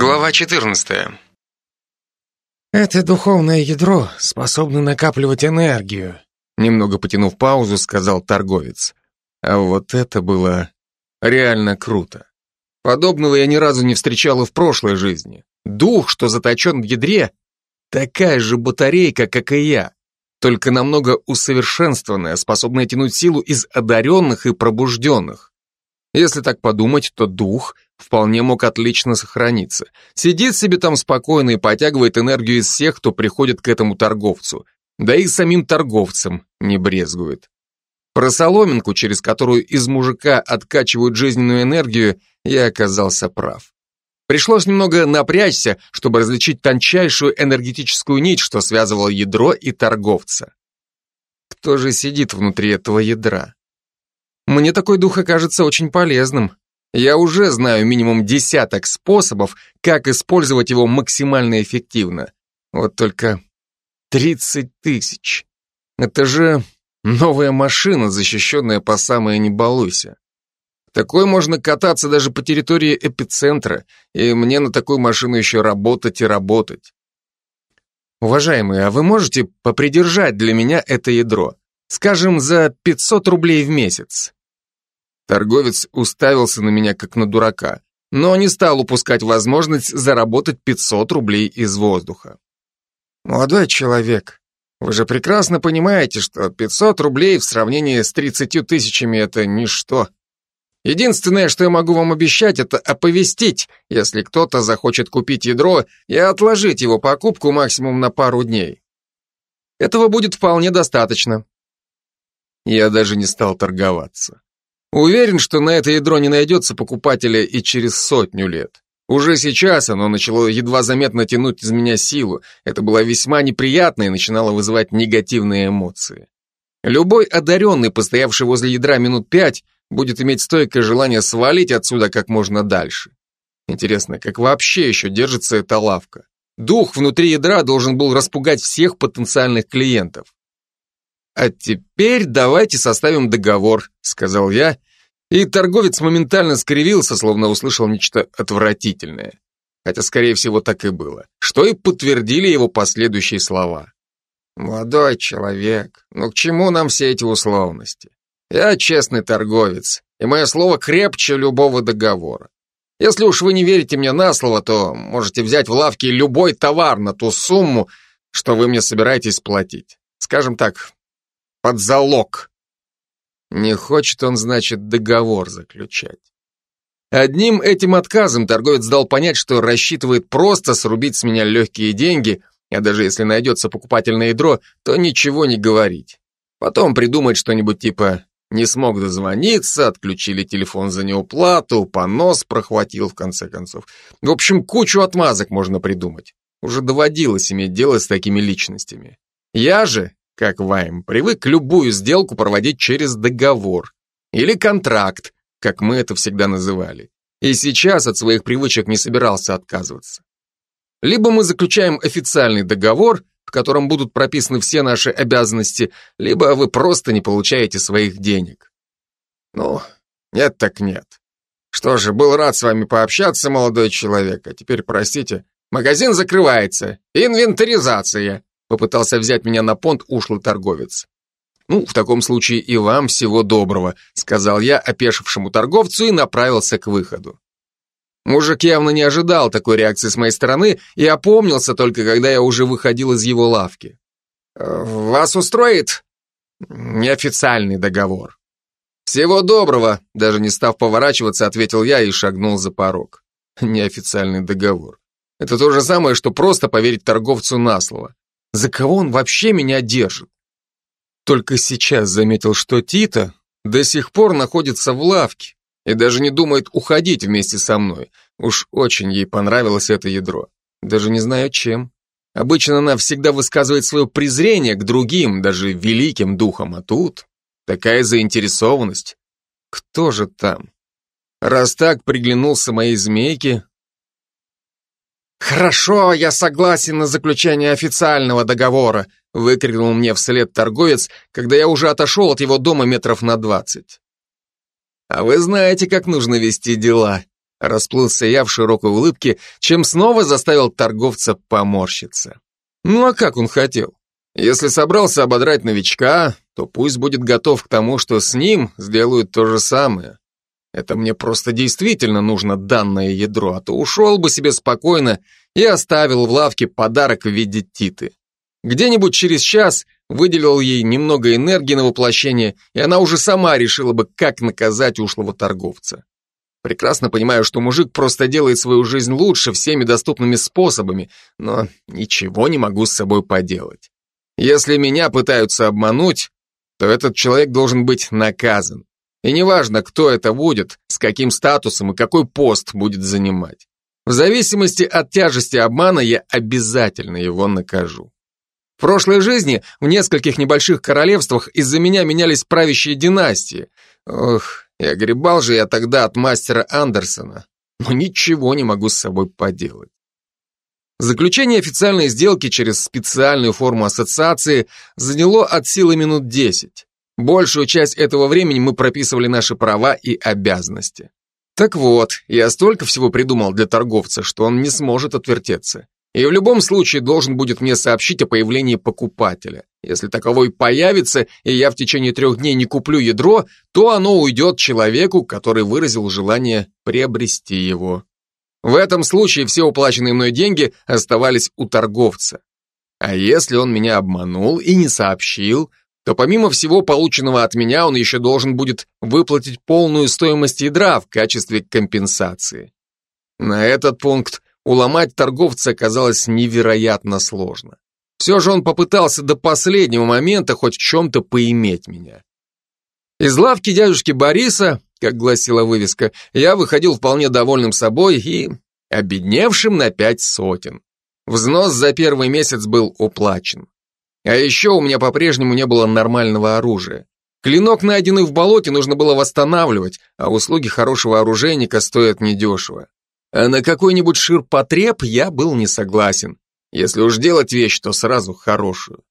Глава 14. Это духовное ядро способно накапливать энергию, немного потянув паузу, сказал торговец. А вот это было реально круто. Подобного я ни разу не встречал и в прошлой жизни. Дух, что заточен в ядре, такая же батарейка, как и я, только намного усовершенствованная, способная тянуть силу из одаренных и пробужденных. Если так подумать, то дух вполне мог отлично сохраниться. Сидит себе там спокойно и потягивает энергию из всех, кто приходит к этому торговцу. Да и самим торговцам не брезгует. Про соломинку, через которую из мужика откачивают жизненную энергию, я оказался прав. Пришлось немного напрячься, чтобы различить тончайшую энергетическую нить, что связывало ядро и торговца. Кто же сидит внутри этого ядра? Мне такой дух окажется очень полезным. Я уже знаю минимум десяток способов, как использовать его максимально эффективно. Вот только 30 тысяч. Это же новая машина, защищенная по самое не балуйся. Такой можно кататься даже по территории эпицентра, и мне на такую машину еще работать и работать. Уважаемые, а вы можете попридержать для меня это ядро? Скажем, за 500 рублей в месяц. Торговец уставился на меня, как на дурака, но не стал упускать возможность заработать 500 рублей из воздуха. «Молодой человек, вы же прекрасно понимаете, что 500 рублей в сравнении с 30 тысячами – это ничто. Единственное, что я могу вам обещать, это оповестить, если кто-то захочет купить ядро и отложить его покупку максимум на пару дней. Этого будет вполне достаточно». Я даже не стал торговаться. Уверен, что на это ядро не найдется покупателя и через сотню лет. Уже сейчас оно начало едва заметно тянуть из меня силу. Это было весьма неприятно и начинало вызывать негативные эмоции. Любой одаренный, постоявший возле ядра минут пять, будет иметь стойкое желание свалить отсюда как можно дальше. Интересно, как вообще еще держится эта лавка? Дух внутри ядра должен был распугать всех потенциальных клиентов. «А теперь давайте составим договор», — сказал я, и торговец моментально скривился, словно услышал нечто отвратительное. Хотя, скорее всего, так и было, что и подтвердили его последующие слова. «Молодой человек, ну к чему нам все эти условности? Я честный торговец, и мое слово крепче любого договора. Если уж вы не верите мне на слово, то можете взять в лавке любой товар на ту сумму, что вы мне собираетесь платить. Скажем так, под залог. Не хочет он, значит, договор заключать. Одним этим отказом торговец дал понять, что рассчитывает просто срубить с меня легкие деньги, а даже если найдется покупатель на ядро, то ничего не говорить. Потом придумать что-нибудь типа «не смог дозвониться», «отключили телефон за неуплату», «понос прохватил» в конце концов. В общем, кучу отмазок можно придумать. Уже доводилось иметь дело с такими личностями. Я же как Вайм, привык любую сделку проводить через договор. Или контракт, как мы это всегда называли. И сейчас от своих привычек не собирался отказываться. Либо мы заключаем официальный договор, в котором будут прописаны все наши обязанности, либо вы просто не получаете своих денег. Ну, нет так нет. Что же, был рад с вами пообщаться, молодой человек, а теперь, простите, магазин закрывается, инвентаризация. Попытался взять меня на понт ушлый торговец. «Ну, в таком случае и вам всего доброго», сказал я опешившему торговцу и направился к выходу. Мужик явно не ожидал такой реакции с моей стороны и опомнился только, когда я уже выходил из его лавки. «Вас устроит неофициальный договор?» «Всего доброго», даже не став поворачиваться, ответил я и шагнул за порог. Неофициальный договор. Это то же самое, что просто поверить торговцу на слово. За кого он вообще меня держит? Только сейчас заметил, что Тита до сих пор находится в лавке и даже не думает уходить вместе со мной. Уж очень ей понравилось это ядро. Даже не знаю чем. Обычно она всегда высказывает свое презрение к другим, даже великим духам, а тут такая заинтересованность. Кто же там? Раз так приглянулся моей змейке, «Хорошо, я согласен на заключение официального договора», выкрикнул мне вслед торговец, когда я уже отошел от его дома метров на двадцать. «А вы знаете, как нужно вести дела», Расплылся я в широкой улыбке, чем снова заставил торговца поморщиться. Ну а как он хотел? Если собрался ободрать новичка, то пусть будет готов к тому, что с ним сделают то же самое. Это мне просто действительно нужно данное ядро, а то ушел бы себе спокойно и оставил в лавке подарок в виде Титы. Где-нибудь через час выделил ей немного энергии на воплощение, и она уже сама решила бы, как наказать ушлого торговца. Прекрасно понимаю, что мужик просто делает свою жизнь лучше всеми доступными способами, но ничего не могу с собой поделать. Если меня пытаются обмануть, то этот человек должен быть наказан. И неважно, кто это будет, с каким статусом и какой пост будет занимать. В зависимости от тяжести обмана я обязательно его накажу. В прошлой жизни в нескольких небольших королевствах из-за меня менялись правящие династии. Ох, и огребал же я тогда от мастера Андерсона, но ничего не могу с собой поделать. Заключение официальной сделки через специальную форму ассоциации заняло от силы минут 10. Большую часть этого времени мы прописывали наши права и обязанности. Так вот, я столько всего придумал для торговца, что он не сможет отвертеться. И в любом случае должен будет мне сообщить о появлении покупателя. Если таковой появится, и я в течение трех дней не куплю ядро, то оно уйдет человеку, который выразил желание приобрести его. В этом случае все уплаченные мной деньги оставались у торговца. А если он меня обманул и не сообщил, то помимо всего полученного от меня он еще должен будет выплатить полную стоимость ядра в качестве компенсации. На этот пункт уломать торговца оказалось невероятно сложно. Все же он попытался до последнего момента хоть в чем-то поиметь меня. Из лавки дядюшки Бориса, как гласила вывеска, я выходил вполне довольным собой и обедневшим на пять сотен. Взнос за первый месяц был уплачен. А еще у меня по-прежнему не было нормального оружия. Клинок, найденный в болоте, нужно было восстанавливать, а услуги хорошего оружейника стоят недешево. А на какой-нибудь ширпотреб я был не согласен. Если уж делать вещь, то сразу хорошую.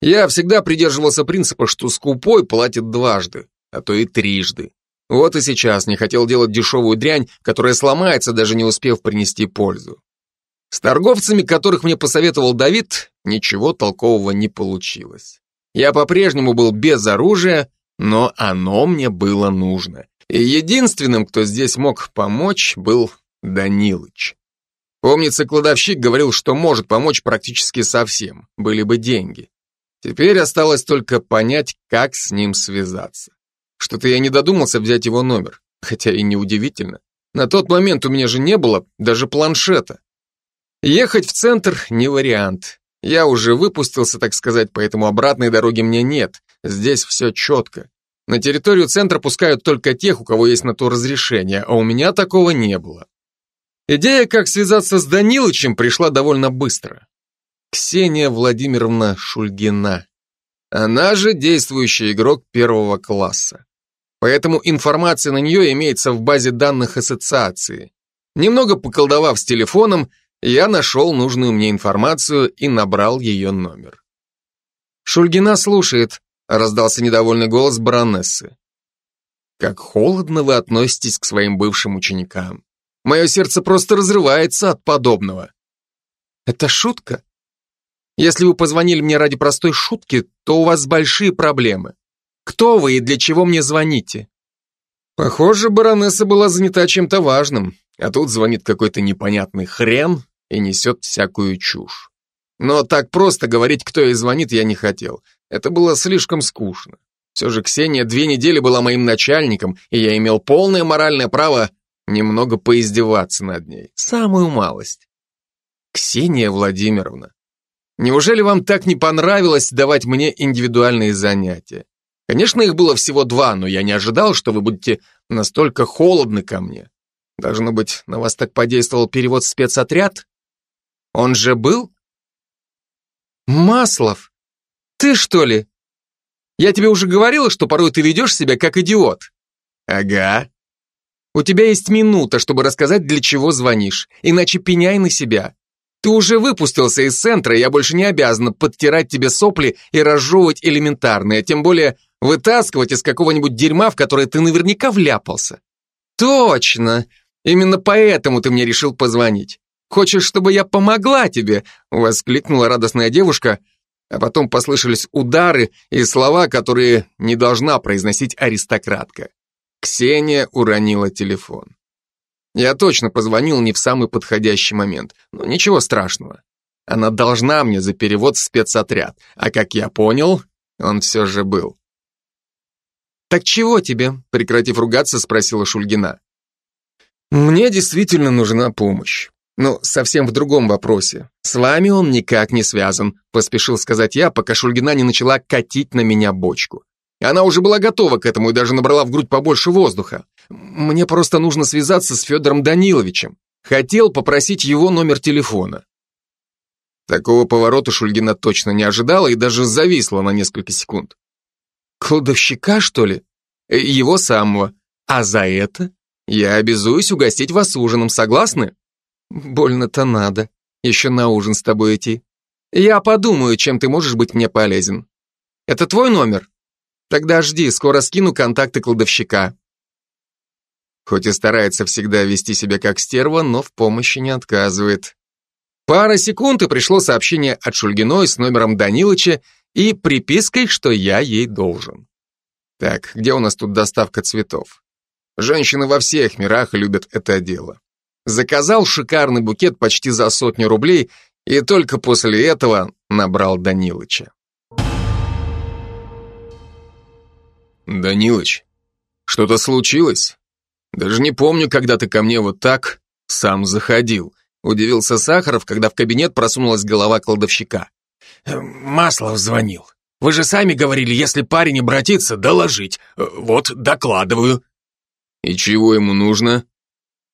Я всегда придерживался принципа, что скупой платит дважды, а то и трижды. Вот и сейчас не хотел делать дешевую дрянь, которая сломается, даже не успев принести пользу. С торговцами, которых мне посоветовал Давид, ничего толкового не получилось. Я по-прежнему был без оружия, но оно мне было нужно. И единственным, кто здесь мог помочь, был Данилыч. Помнится, кладовщик говорил, что может помочь практически совсем, были бы деньги. Теперь осталось только понять, как с ним связаться. Что-то я не додумался взять его номер, хотя и неудивительно. На тот момент у меня же не было даже планшета. Ехать в центр не вариант. Я уже выпустился, так сказать, поэтому обратной дороги мне нет. Здесь все четко. На территорию центра пускают только тех, у кого есть на то разрешение, а у меня такого не было. Идея, как связаться с Данилычем, пришла довольно быстро. Ксения Владимировна Шульгина. Она же действующий игрок первого класса. Поэтому информация на нее имеется в базе данных ассоциации. Немного поколдовав с телефоном, я нашел нужную мне информацию и набрал ее номер. «Шульгина слушает», — раздался недовольный голос баронессы. «Как холодно вы относитесь к своим бывшим ученикам. Мое сердце просто разрывается от подобного». «Это шутка? Если вы позвонили мне ради простой шутки, то у вас большие проблемы. Кто вы и для чего мне звоните?» Похоже, баронесса была занята чем-то важным, а тут звонит какой-то непонятный хрен и несет всякую чушь. Но так просто говорить, кто ей звонит, я не хотел. Это было слишком скучно. Все же Ксения две недели была моим начальником, и я имел полное моральное право немного поиздеваться над ней. Самую малость. Ксения Владимировна, неужели вам так не понравилось давать мне индивидуальные занятия? Конечно, их было всего два, но я не ожидал, что вы будете настолько холодны ко мне. Должно быть, на вас так подействовал перевод спецотряд? Он же был? Маслов, ты что ли? Я тебе уже говорила, что порой ты ведешь себя как идиот. Ага. У тебя есть минута, чтобы рассказать, для чего звонишь, иначе пеняй на себя. Ты уже выпустился из центра, и я больше не обязана подтирать тебе сопли и разжевывать элементарные, тем более вытаскивать из какого-нибудь дерьма, в которое ты наверняка вляпался. Точно. Именно поэтому ты мне решил позвонить. Хочешь, чтобы я помогла тебе?» — воскликнула радостная девушка, а потом послышались удары и слова, которые не должна произносить аристократка. Ксения уронила телефон. Я точно позвонил не в самый подходящий момент, но ничего страшного. Она должна мне за перевод в спецотряд, а как я понял, он все же был. «Так чего тебе?» — прекратив ругаться, спросила Шульгина. «Мне действительно нужна помощь. Ну, совсем в другом вопросе. С вами он никак не связан», — поспешил сказать я, пока Шульгина не начала катить на меня бочку. Она уже была готова к этому и даже набрала в грудь побольше воздуха. Мне просто нужно связаться с Федором Даниловичем. Хотел попросить его номер телефона. Такого поворота Шульгина точно не ожидала и даже зависла на несколько секунд. Кладовщика, что ли? Его самого. А за это я обязуюсь угостить вас ужином, согласны? Больно-то надо. Еще на ужин с тобой идти. Я подумаю, чем ты можешь быть мне полезен. Это твой номер? Тогда жди, скоро скину контакты кладовщика. Хоть и старается всегда вести себя как стерва, но в помощи не отказывает. Пара секунд, и пришло сообщение от Шульгиной с номером Данилыча и припиской, что я ей должен. Так, где у нас тут доставка цветов? Женщины во всех мирах любят это дело. Заказал шикарный букет почти за сотню рублей и только после этого набрал Данилыча. Данилыч, что-то случилось? Даже не помню, когда ты ко мне вот так сам заходил. Удивился Сахаров, когда в кабинет просунулась голова кладовщика. «Э, Маслов звонил. Вы же сами говорили, если парень обратится, доложить. Э, вот, докладываю. И чего ему нужно?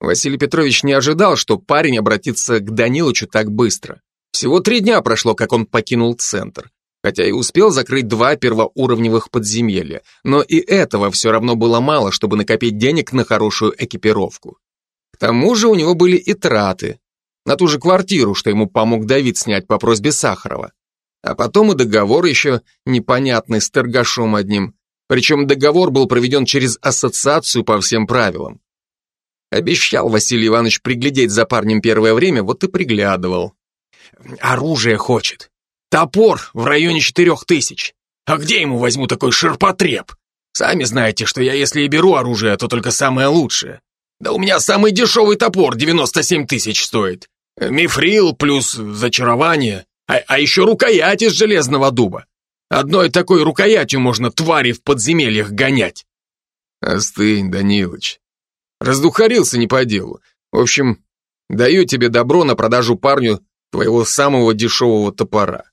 Василий Петрович не ожидал, что парень обратится к Данилычу так быстро. Всего три дня прошло, как он покинул центр. Хотя и успел закрыть два первоуровневых подземелья, но и этого все равно было мало, чтобы накопить денег на хорошую экипировку. К тому же у него были и траты на ту же квартиру, что ему помог Давид снять по просьбе Сахарова. А потом и договор еще непонятный с торгашом одним. Причем договор был проведен через ассоциацию по всем правилам. Обещал Василий Иванович приглядеть за парнем первое время, вот и приглядывал. Оружие хочет. Топор в районе четырех тысяч. А где ему возьму такой ширпотреб? Сами знаете, что я если и беру оружие, то только самое лучшее. Да у меня самый дешевый топор 97 тысяч стоит. Мифрил плюс зачарование, а, а еще рукоять из железного дуба. Одной такой рукоятью можно твари в подземельях гонять. Остынь, Данилыч. Раздухарился не по делу. В общем, даю тебе добро на продажу парню твоего самого дешевого топора.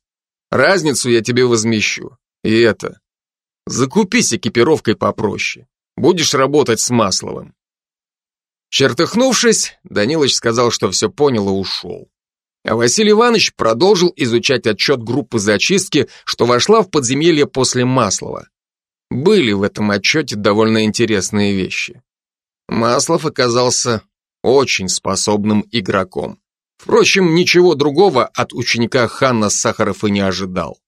Разницу я тебе возмещу. И это. Закупись экипировкой попроще. Будешь работать с Масловым. Чертыхнувшись, Данилыч сказал, что все понял и ушел. А Василий Иванович продолжил изучать отчет группы зачистки, что вошла в подземелье после Маслова. Были в этом отчете довольно интересные вещи. Маслов оказался очень способным игроком. Впрочем, ничего другого от ученика Ханна Сахаров и не ожидал.